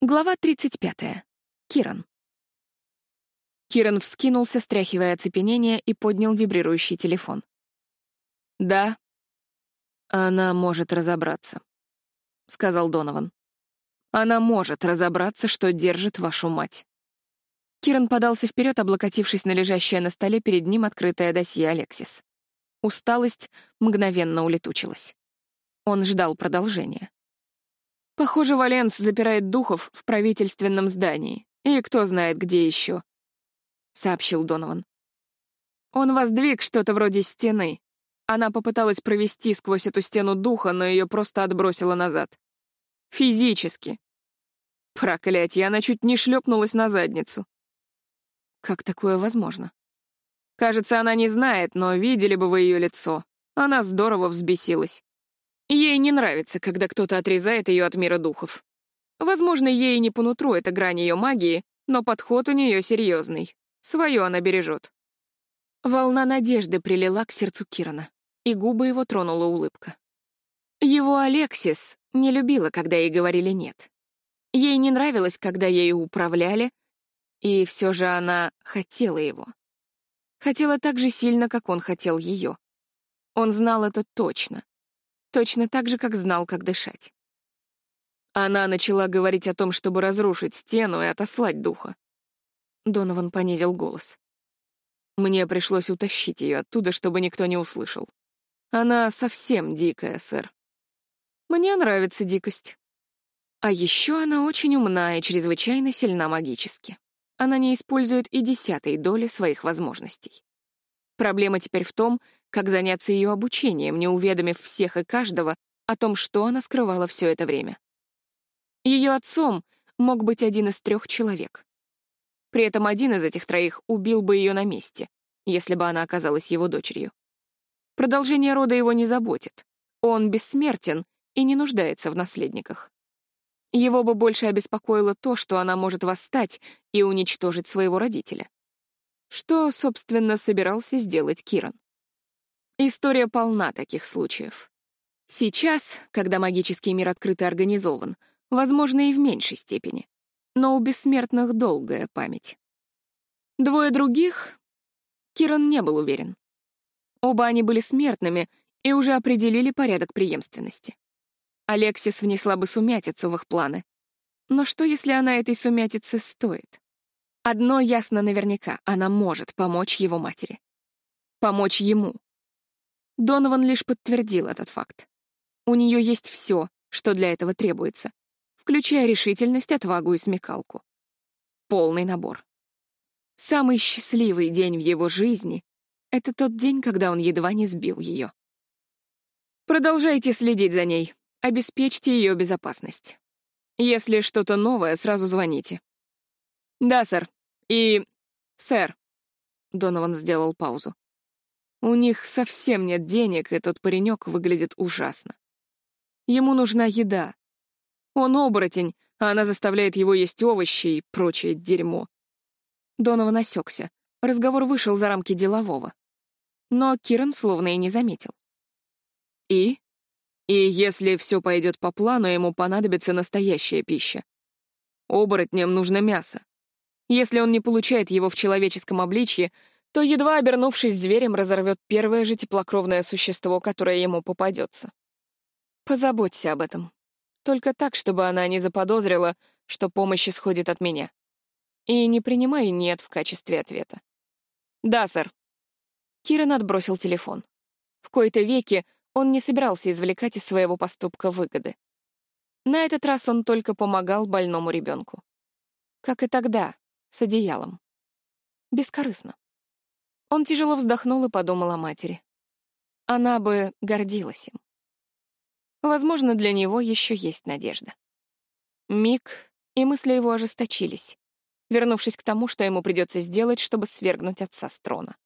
Глава 35. Киран. Киран вскинулся, стряхивая оцепенение, и поднял вибрирующий телефон. «Да, она может разобраться», — сказал Донован. «Она может разобраться, что держит вашу мать». Киран подался вперед, облокотившись на лежащее на столе перед ним открытое досье Алексис. Усталость мгновенно улетучилась. Он ждал продолжения. Похоже, Валенс запирает духов в правительственном здании. И кто знает, где еще, — сообщил Донован. Он воздвиг что-то вроде стены. Она попыталась провести сквозь эту стену духа, но ее просто отбросило назад. Физически. Проклятье, она чуть не шлепнулась на задницу. Как такое возможно? Кажется, она не знает, но видели бы вы ее лицо. Она здорово взбесилась. Ей не нравится, когда кто-то отрезает ее от мира духов. Возможно, ей не по нутру эта грань ее магии, но подход у нее серьезный. Свое она бережет. Волна надежды прилила к сердцу Кирана, и губы его тронула улыбка. Его Алексис не любила, когда ей говорили «нет». Ей не нравилось, когда ею управляли, и все же она хотела его. Хотела так же сильно, как он хотел ее. Он знал это точно. Точно так же, как знал, как дышать. Она начала говорить о том, чтобы разрушить стену и отослать духа. Донован понизил голос. Мне пришлось утащить ее оттуда, чтобы никто не услышал. Она совсем дикая, сэр. Мне нравится дикость. А еще она очень умна и чрезвычайно сильна магически. Она не использует и десятой доли своих возможностей. Проблема теперь в том, как заняться ее обучением, не уведомив всех и каждого о том, что она скрывала все это время. Ее отцом мог быть один из трех человек. При этом один из этих троих убил бы ее на месте, если бы она оказалась его дочерью. Продолжение рода его не заботит. Он бессмертен и не нуждается в наследниках. Его бы больше обеспокоило то, что она может восстать и уничтожить своего родителя. Что, собственно, собирался сделать Киран. История полна таких случаев. Сейчас, когда магический мир открыт и организован, возможно, и в меньшей степени. Но у бессмертных долгая память. Двое других Киран не был уверен. Оба они были смертными и уже определили порядок преемственности. Алексис внесла бы сумятицу в их планы. Но что, если она этой сумятицы стоит? Одно ясно наверняка — она может помочь его матери. Помочь ему, Донован лишь подтвердил этот факт. У нее есть все, что для этого требуется, включая решительность, отвагу и смекалку. Полный набор. Самый счастливый день в его жизни — это тот день, когда он едва не сбил ее. Продолжайте следить за ней, обеспечьте ее безопасность. Если что-то новое, сразу звоните. Да, сэр. И... Сэр. Донован сделал паузу. У них совсем нет денег, и тот паренек выглядит ужасно. Ему нужна еда. Он оборотень, а она заставляет его есть овощи и прочее дерьмо. Донован осекся. Разговор вышел за рамки делового. Но Киран словно и не заметил. И? И если все пойдет по плану, ему понадобится настоящая пища. Оборотням нужно мясо. Если он не получает его в человеческом обличье, то, едва обернувшись зверем, разорвет первое же теплокровное существо, которое ему попадется. Позаботься об этом. Только так, чтобы она не заподозрила, что помощь исходит от меня. И не принимай «нет» в качестве ответа. «Да, сэр». Киран отбросил телефон. В кои-то веки он не собирался извлекать из своего поступка выгоды. На этот раз он только помогал больному ребенку. Как и тогда, с одеялом. Бескорыстно. Он тяжело вздохнул и подумал о матери. Она бы гордилась им. Возможно, для него еще есть надежда. Миг, и мысли его ожесточились, вернувшись к тому, что ему придется сделать, чтобы свергнуть отца с трона.